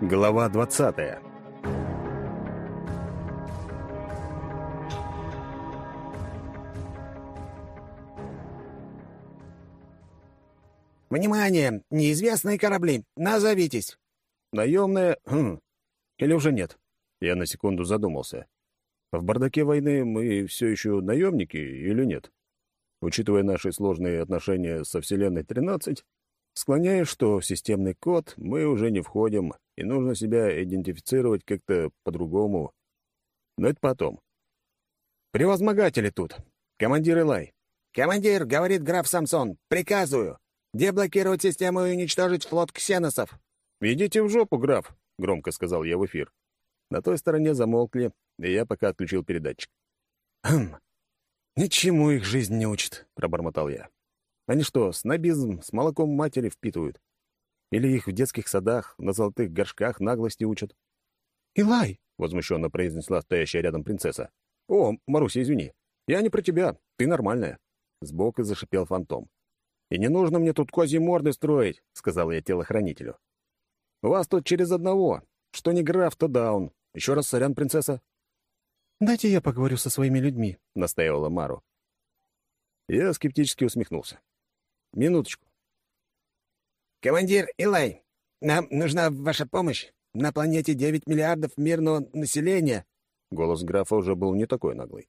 Глава 20 «Внимание! Неизвестные корабли! Назовитесь!» «Наемные... Хм. Или уже нет?» Я на секунду задумался. В бардаке войны мы все еще наемники или нет? Учитывая наши сложные отношения со Вселенной-13, склоняюсь, что в системный код мы уже не входим, и нужно себя идентифицировать как-то по-другому. Но это потом. Превозмогатели тут. Командир Илай. «Командир, — говорит граф Самсон, — приказываю. Деблокировать систему и уничтожить флот ксеносов». «Идите в жопу, граф», — громко сказал я в эфир. На той стороне замолкли, и я пока отключил передатчик. «Хм, ничему их жизнь не учит», — пробормотал я. «Они что, снобизм с молоком матери впитывают? Или их в детских садах на золотых горшках наглости учат?» «Илай!» — возмущенно произнесла стоящая рядом принцесса. «О, Маруся, извини. Я не про тебя. Ты нормальная». Сбоку зашипел фантом. «И не нужно мне тут козьи морды строить», — сказал я телохранителю. «У вас тут через одного. Что не граф, то даун. Еще раз сорян, принцесса». «Дайте я поговорю со своими людьми», — настаивала Мару. Я скептически усмехнулся. «Минуточку». «Командир Илай, нам нужна ваша помощь. На планете 9 миллиардов мирного населения». Голос графа уже был не такой наглый.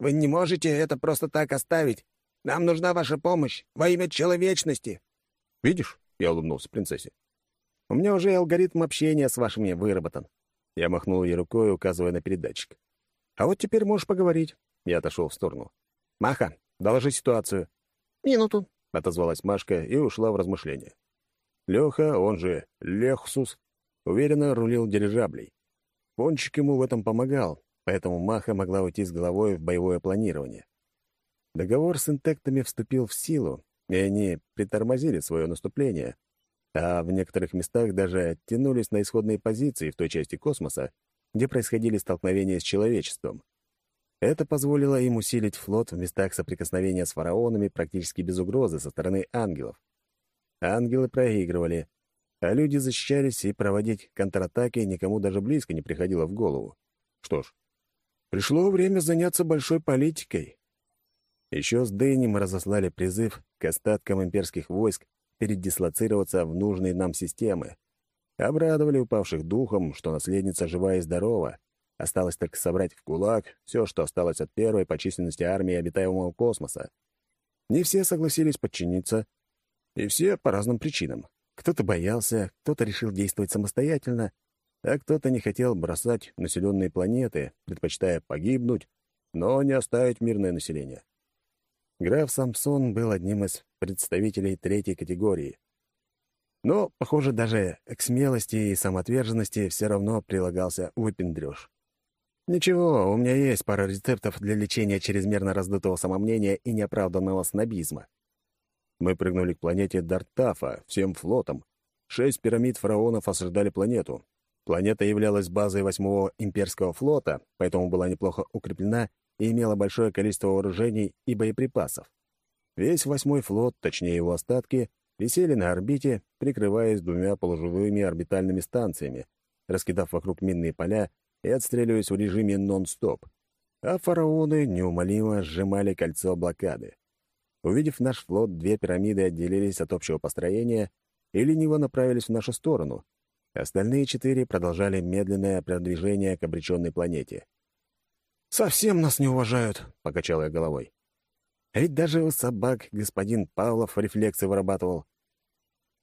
«Вы не можете это просто так оставить. Нам нужна ваша помощь во имя человечности». «Видишь?» — я улыбнулся принцессе. «У меня уже алгоритм общения с вашими выработан». Я махнул ей рукой, указывая на передатчик. «А вот теперь можешь поговорить». Я отошел в сторону. «Маха, доложи ситуацию». «Минуту», — отозвалась Машка и ушла в размышления. Леха, он же Лехсус, уверенно рулил дирижаблей. Пончик ему в этом помогал, поэтому Маха могла уйти с головой в боевое планирование. Договор с интектами вступил в силу, и они притормозили свое наступление, а в некоторых местах даже оттянулись на исходные позиции в той части космоса, где происходили столкновения с человечеством. Это позволило им усилить флот в местах соприкосновения с фараонами практически без угрозы со стороны ангелов. Ангелы проигрывали, а люди защищались, и проводить контратаки никому даже близко не приходило в голову. Что ж, пришло время заняться большой политикой. Еще с Дэни мы разослали призыв к остаткам имперских войск передислоцироваться в нужные нам системы. Обрадовали упавших духом, что наследница жива и здорова. Осталось только собрать в кулак все, что осталось от первой по численности армии обитаемого космоса. Не все согласились подчиниться, и все по разным причинам. Кто-то боялся, кто-то решил действовать самостоятельно, а кто-то не хотел бросать населенные планеты, предпочитая погибнуть, но не оставить мирное население. Граф Самсон был одним из представителей третьей категории. Но, похоже, даже к смелости и самоотверженности все равно прилагался выпендрёж. Ничего, у меня есть пара рецептов для лечения чрезмерно раздутого самомнения и неоправданного снобизма. Мы прыгнули к планете Дартафа всем флотом. Шесть пирамид фараонов осаждали планету. Планета являлась базой восьмого имперского флота, поэтому была неплохо укреплена и имела большое количество вооружений и боеприпасов. Весь восьмой флот, точнее его остатки, висели на орбите, прикрываясь двумя полуживыми орбитальными станциями, раскидав вокруг минные поля и отстреливаясь в режиме нон-стоп. А фараоны неумолимо сжимали кольцо блокады. Увидев наш флот, две пирамиды отделились от общего построения и лениво направились в нашу сторону. Остальные четыре продолжали медленное продвижение к обреченной планете. «Совсем нас не уважают», — покачал я головой. Ведь даже у собак господин Павлов рефлексы вырабатывал.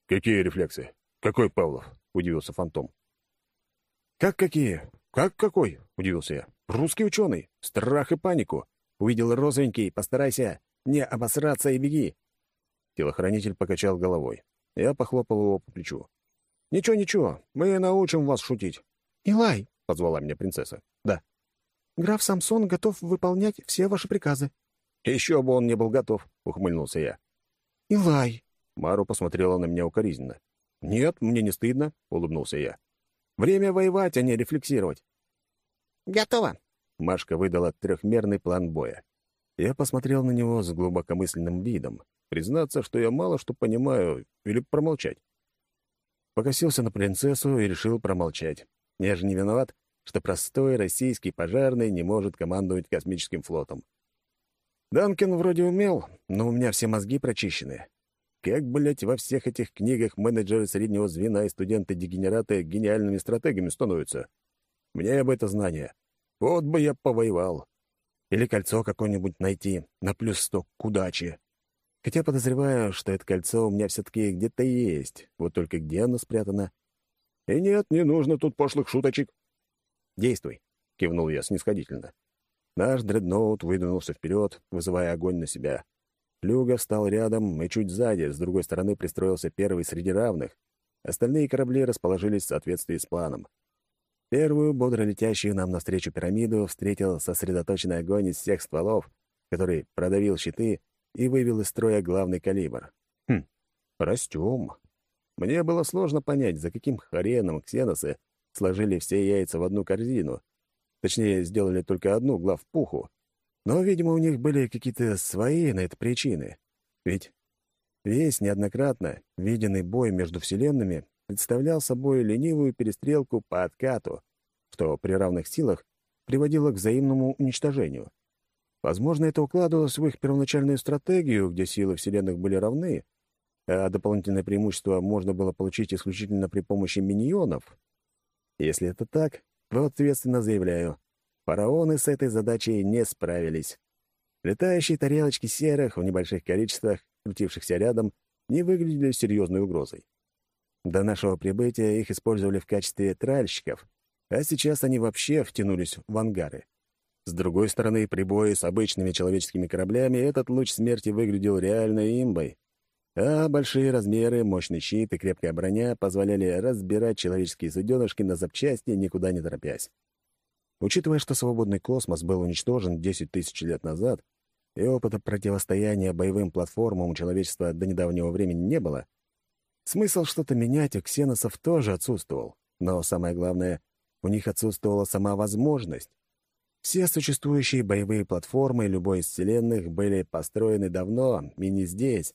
«Какие рефлексы? Какой Павлов?» — удивился Фантом. «Как какие? Как какой?» — удивился я. «Русский ученый. Страх и панику. Увидел розовенький, постарайся не обосраться и беги». Телохранитель покачал головой. Я похлопал его по плечу. «Ничего, ничего, мы научим вас шутить». «Илай», — позвала меня принцесса. «Да». Граф Самсон готов выполнять все ваши приказы». «Еще бы он не был готов», — ухмыльнулся я. «Илай!» — Мару посмотрела на меня укоризненно. «Нет, мне не стыдно», — улыбнулся я. «Время воевать, а не рефлексировать». «Готово!» — Машка выдала трехмерный план боя. Я посмотрел на него с глубокомысленным видом. Признаться, что я мало что понимаю, или промолчать. Покосился на принцессу и решил промолчать. Я же не виноват, что простой российский пожарный не может командовать космическим флотом. Данкин вроде умел, но у меня все мозги прочищены. Как, блядь, во всех этих книгах менеджеры среднего звена и студенты-дегенераты гениальными стратегами становятся? Мне бы это знание. Вот бы я повоевал. Или кольцо какое-нибудь найти на плюс сто к удаче. Хотя подозреваю, что это кольцо у меня все-таки где-то есть. Вот только где оно спрятано? И нет, не нужно тут пошлых шуточек. «Действуй», — кивнул я снисходительно. Наш дредноут выдвинулся вперед, вызывая огонь на себя. Люга встал рядом и чуть сзади, с другой стороны пристроился первый среди равных. Остальные корабли расположились в соответствии с планом. Первую, бодро летящую нам навстречу пирамиду, встретил сосредоточенный огонь из всех стволов, который продавил щиты и вывел из строя главный калибр. Хм, растем. Мне было сложно понять, за каким хреном ксеносы сложили все яйца в одну корзину. Точнее, сделали только одну главпуху. Но, видимо, у них были какие-то свои на это причины. Ведь весь неоднократно виденный бой между вселенными представлял собой ленивую перестрелку по откату, что при равных силах приводило к взаимному уничтожению. Возможно, это укладывалось в их первоначальную стратегию, где силы Вселенных были равны, а дополнительное преимущество можно было получить исключительно при помощи миньонов. Если это так, то ответственно заявляю, фараоны с этой задачей не справились. Летающие тарелочки серых в небольших количествах, крутившихся рядом, не выглядели серьезной угрозой. До нашего прибытия их использовали в качестве тральщиков, а сейчас они вообще втянулись в ангары. С другой стороны, при бое с обычными человеческими кораблями этот луч смерти выглядел реальной имбой, а большие размеры, мощный щит и крепкая броня позволяли разбирать человеческие суденышки на запчасти, никуда не торопясь. Учитывая, что свободный космос был уничтожен 10 тысяч лет назад, и опыта противостояния боевым платформам у человечества до недавнего времени не было, смысл что-то менять у ксеносов тоже отсутствовал. Но самое главное, у них отсутствовала сама возможность. Все существующие боевые платформы любой из вселенных были построены давно и не здесь,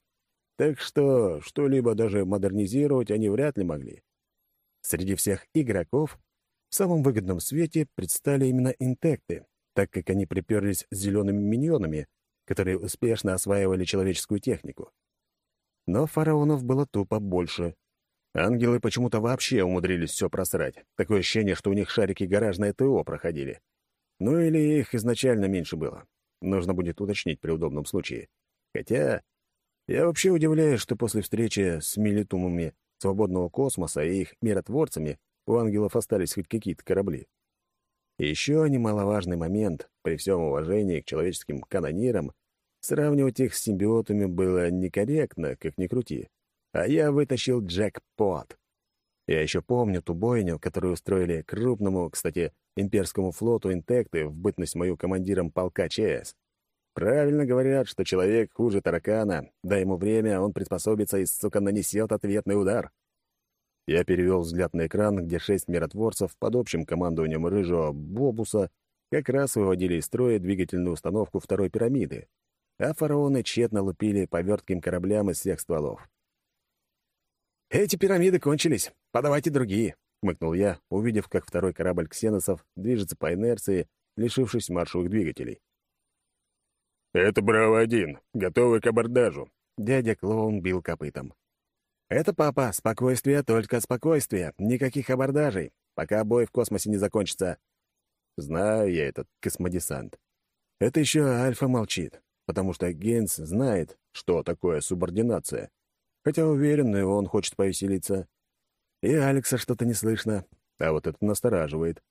так что что-либо даже модернизировать они вряд ли могли. Среди всех игроков в самом выгодном свете предстали именно интекты, так как они приперлись с зелеными миньонами, которые успешно осваивали человеческую технику. Но фараонов было тупо больше. Ангелы почему-то вообще умудрились все просрать. Такое ощущение, что у них шарики гаражное ТО проходили. Ну или их изначально меньше было. Нужно будет уточнить при удобном случае. Хотя я вообще удивляюсь, что после встречи с милитумами свободного космоса и их миротворцами у ангелов остались хоть какие-то корабли. Еще немаловажный момент, при всем уважении к человеческим канонирам, сравнивать их с симбиотами было некорректно, как ни крути. А я вытащил джекпот. Я еще помню ту бойню, которую устроили крупному, кстати, имперскому флоту интекты в бытность мою командиром полка ЧС. Правильно говорят, что человек хуже таракана. Дай ему время, он приспособится и, сука, нанесет ответный удар. Я перевел взгляд на экран, где шесть миротворцев под общим командованием рыжего Бобуса как раз выводили из строя двигательную установку второй пирамиды, а фараоны тщетно лупили по вертким кораблям из всех стволов. «Эти пирамиды кончились. Подавайте другие», — хмыкнул я, увидев, как второй корабль ксеносов движется по инерции, лишившись маршевых двигателей. «Это Браво-1, готовый к абордажу», — дядя Клоун бил копытом. «Это папа, спокойствие, только спокойствие, никаких абордажей, пока бой в космосе не закончится». Знаю я этот космодесант. Это еще Альфа молчит, потому что Гейнс знает, что такое субординация. Хотя уверен, и он хочет повеселиться. И Алекса что-то не слышно, а вот это настораживает.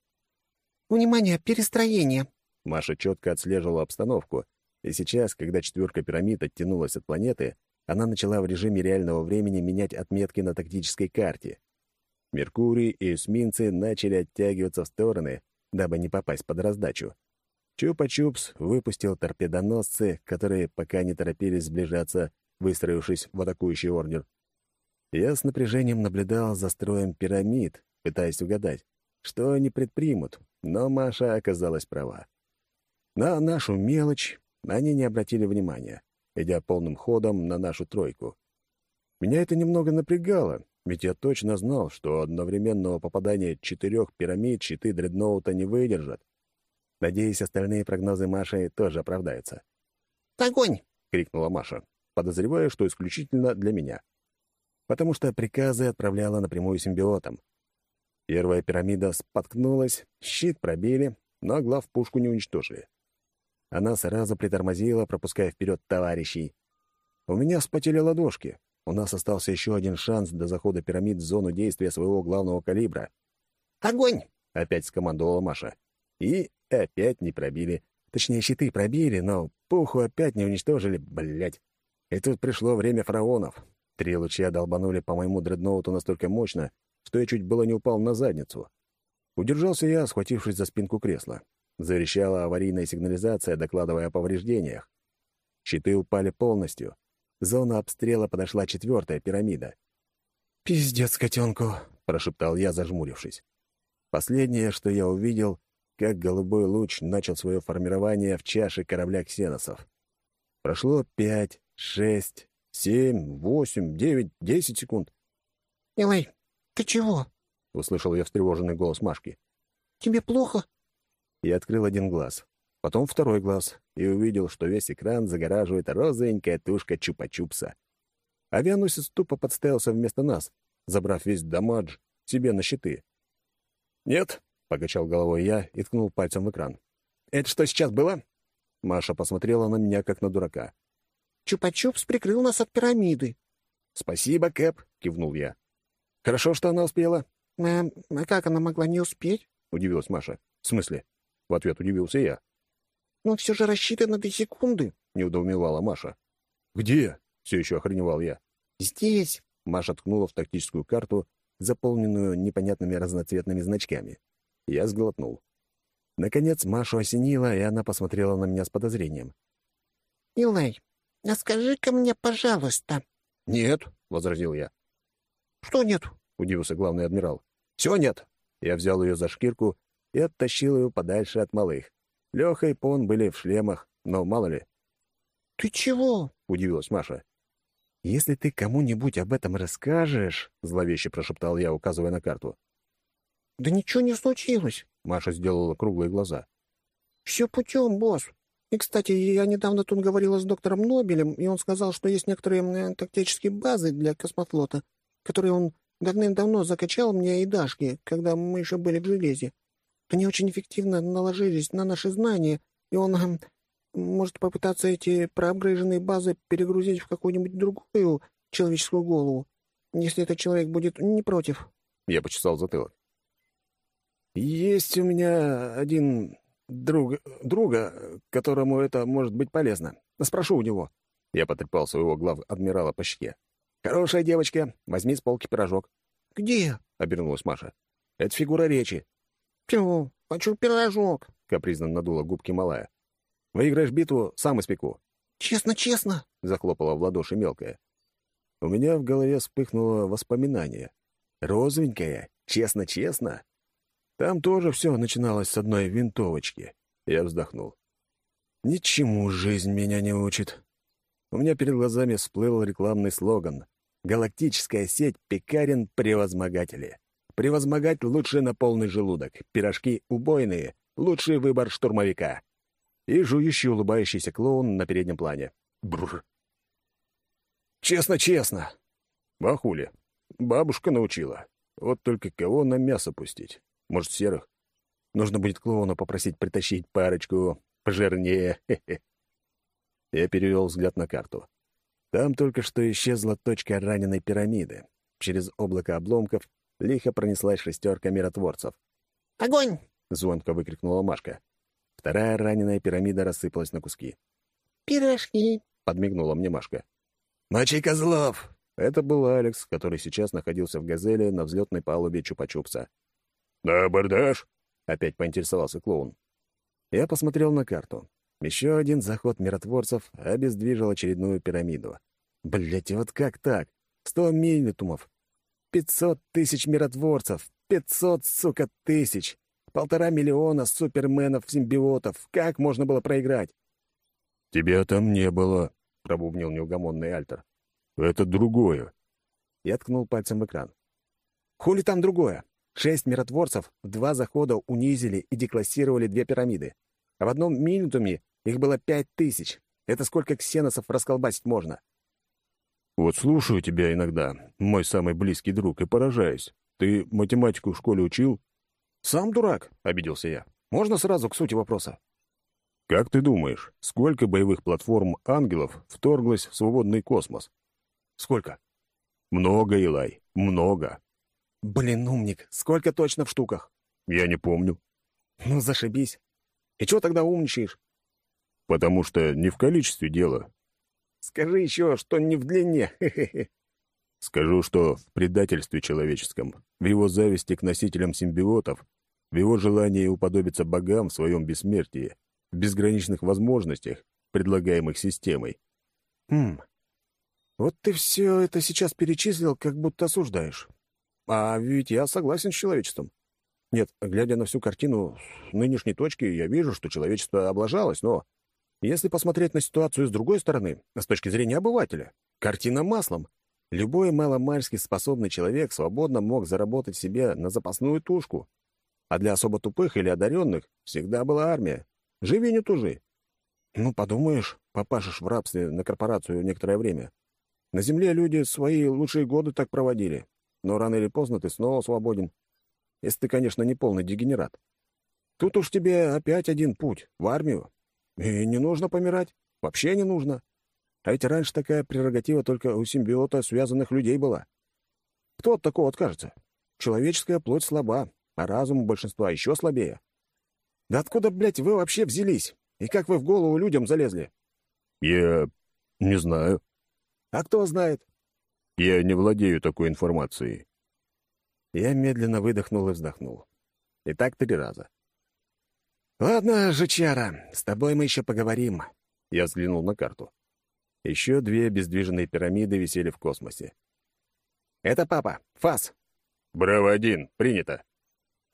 «Внимание, перестроение!» Маша четко отслеживала обстановку, и сейчас, когда четверка пирамид оттянулась от планеты, она начала в режиме реального времени менять отметки на тактической карте. Меркурий и эсминцы начали оттягиваться в стороны, дабы не попасть под раздачу. Чупа-Чупс выпустил торпедоносцы, которые пока не торопились сближаться, выстроившись в атакующий ордер. Я с напряжением наблюдал за строем пирамид, пытаясь угадать, что они предпримут, но Маша оказалась права. На нашу мелочь они не обратили внимания идя полным ходом на нашу тройку. Меня это немного напрягало, ведь я точно знал, что одновременного попадания четырех пирамид щиты дредноута не выдержат. Надеюсь, остальные прогнозы Маши тоже оправдаются. «Огонь!» — крикнула Маша, подозревая, что исключительно для меня. Потому что приказы отправляла напрямую симбиотам. Первая пирамида споткнулась, щит пробили, но глав пушку не уничтожили. Она сразу притормозила, пропуская вперед товарищей. У меня вспотели ладошки. У нас остался еще один шанс до захода пирамид в зону действия своего главного калибра. «Огонь!» — опять скомандовала Маша. И опять не пробили. Точнее, щиты пробили, но пуху опять не уничтожили, блядь. И тут пришло время фараонов. Три луча долбанули по моему дредноуту настолько мощно, что я чуть было не упал на задницу. Удержался я, схватившись за спинку кресла. Заверещала аварийная сигнализация, докладывая о повреждениях. Щиты упали полностью. Зона обстрела подошла четвертая пирамида. «Пиздец котенку», — прошептал я, зажмурившись. Последнее, что я увидел, как голубой луч начал свое формирование в чаше корабля ксеносов. Прошло пять, шесть, семь, восемь, девять, десять секунд. «Илай, ты чего?» — услышал я встревоженный голос Машки. «Тебе плохо?» Я открыл один глаз, потом второй глаз и увидел, что весь экран загораживает розовенькая тушка Чупа-Чупса. Авианосец тупо подставился вместо нас, забрав весь дамадж себе на щиты. «Нет», — покачал головой я и ткнул пальцем в экран. «Это что сейчас было?» Маша посмотрела на меня, как на дурака. «Чупа-Чупс прикрыл нас от пирамиды». «Спасибо, Кэп», — кивнул я. «Хорошо, что она успела». «А, а как она могла не успеть?» — удивилась Маша. «В смысле?» — в ответ удивился я. «Ну, все же рассчитано до секунды», — недоумевала Маша. «Где?» — все еще охреневал я. «Здесь». Маша ткнула в тактическую карту, заполненную непонятными разноцветными значками. Я сглотнул. Наконец Машу осенило, и она посмотрела на меня с подозрением. «Илай, а скажи-ка мне, пожалуйста». «Нет», — возразил я. «Что нет?» — удивился главный адмирал. «Все нет». Я взял ее за шкирку и оттащил ее подальше от малых. Леха и Пон были в шлемах, но мало ли. «Ты чего?» — удивилась Маша. «Если ты кому-нибудь об этом расскажешь...» — зловеще прошептал я, указывая на карту. «Да ничего не случилось», — Маша сделала круглые глаза. «Все путем, босс. И, кстати, я недавно тут говорила с доктором Нобелем, и он сказал, что есть некоторые э, тактические базы для космофлота, которые он давным-давно закачал мне и Дашке, когда мы еще были в железе. Они очень эффективно наложились на наши знания, и он э, может попытаться эти проапгрейженные базы перегрузить в какую-нибудь другую человеческую голову, если этот человек будет не против». Я почесал затылок. «Есть у меня один друг, друга, которому это может быть полезно. Спрошу у него». Я потрепал своего глав-адмирала по щеке. «Хорошая девочка, возьми с полки пирожок». «Где?» — обернулась Маша. «Это фигура речи». «Тю, хочу пирожок», — капризно надула губки малая. «Выиграешь битву, сам испеку». «Честно, честно», — захлопала в ладоши мелкая. У меня в голове вспыхнуло воспоминание. «Розовенькая, честно-честно?» Там тоже все начиналось с одной винтовочки. Я вздохнул. Ничему жизнь меня не учит. У меня перед глазами всплыл рекламный слоган «Галактическая сеть пекарен превозмогатели». Превозмогать лучше на полный желудок. Пирожки убойные. Лучший выбор штурмовика. И жующий улыбающийся клоун на переднем плане. Бррр. Честно-честно. Бахули. Бабушка научила. Вот только кого на мясо пустить? Может, серых? Нужно будет клоуна попросить притащить парочку пожирнее. Я перевел взгляд на карту. Там только что исчезла точка раненой пирамиды. Через облако обломков лихо пронеслась шестерка миротворцев. «Огонь!» — звонко выкрикнула Машка. Вторая раненая пирамида рассыпалась на куски. «Пирожки!» — подмигнула мне Машка. «Мочи козлов!» Это был Алекс, который сейчас находился в «Газели» на взлетной палубе Чупа-Чупса. «На абордаж?» — опять поинтересовался клоун. Я посмотрел на карту. Еще один заход миротворцев обездвижил очередную пирамиду. Блять, вот как так? Сто миллитумов. Пятьсот тысяч миротворцев. Пятьсот, сука, тысяч. Полтора миллиона суперменов-симбиотов. Как можно было проиграть? «Тебя там не было», — пробубнил неугомонный Альтер. «Это другое». Я ткнул пальцем в экран. Хули там другое? Шесть миротворцев в два захода унизили и деклассировали две пирамиды. А в одном минутуме их было пять тысяч. Это сколько ксеносов расколбасить можно? Вот слушаю тебя иногда, мой самый близкий друг, и поражаюсь. Ты математику в школе учил? Сам дурак, — обиделся я. Можно сразу к сути вопроса? Как ты думаешь, сколько боевых платформ ангелов вторглось в свободный космос? Сколько? Много, Илай, много. Блин, умник, сколько точно в штуках? Я не помню. Ну, зашибись. И чего тогда умничаешь? Потому что не в количестве дело. Скажи еще, что не в длине. Скажу, что в предательстве человеческом, в его зависти к носителям симбиотов, в его желании уподобиться богам в своем бессмертии, в безграничных возможностях, предлагаемых системой. Хм. Вот ты все это сейчас перечислил, как будто осуждаешь. А ведь я согласен с человечеством. Нет, глядя на всю картину с нынешней точки, я вижу, что человечество облажалось, но если посмотреть на ситуацию с другой стороны, с точки зрения обывателя, картина маслом. Любой маломальски способный человек свободно мог заработать себе на запасную тушку. А для особо тупых или одаренных всегда была армия. Живи не тужи. Ну, подумаешь, попашешь в рабстве на корпорацию некоторое время. На земле люди свои лучшие годы так проводили. Но рано или поздно ты снова свободен. Если ты, конечно, не полный дегенерат. Тут уж тебе опять один путь — в армию. И не нужно помирать. Вообще не нужно. А ведь раньше такая прерогатива только у симбиота связанных людей была. Кто от такого откажется? Человеческая плоть слаба, а разум у большинства еще слабее. Да откуда, блядь, вы вообще взялись? И как вы в голову людям залезли? Я не знаю. А кто знает? Я не владею такой информацией. Я медленно выдохнул и вздохнул. И так три раза. «Ладно, жучара, с тобой мы еще поговорим». Я взглянул на карту. Еще две бездвижные пирамиды висели в космосе. «Это папа. Фас». «Браво-1, принято».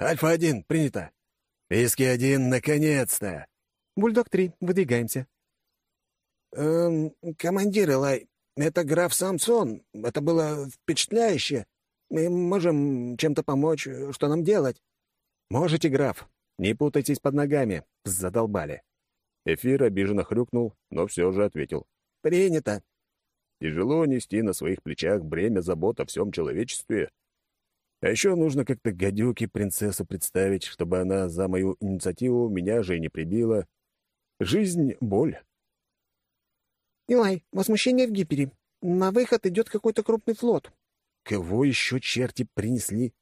«Альфа-1, принято». «Виски-1, наконец-то!» «Бульдог-3, выдвигаемся». «Эм, командир Элай, это граф Самсон. Это было впечатляюще. Мы можем чем-то помочь. Что нам делать?» «Можете, граф. Не путайтесь под ногами. Задолбали». Эфир обиженно хрюкнул, но все же ответил. «Принято». Тяжело нести на своих плечах бремя забот о всем человечестве. А еще нужно как-то гадюке принцессу представить, чтобы она за мою инициативу меня же и не прибила. Жизнь — боль. «Илай, возмущение в гипере. На выход идет какой-то крупный флот». «Кого еще черти принесли?»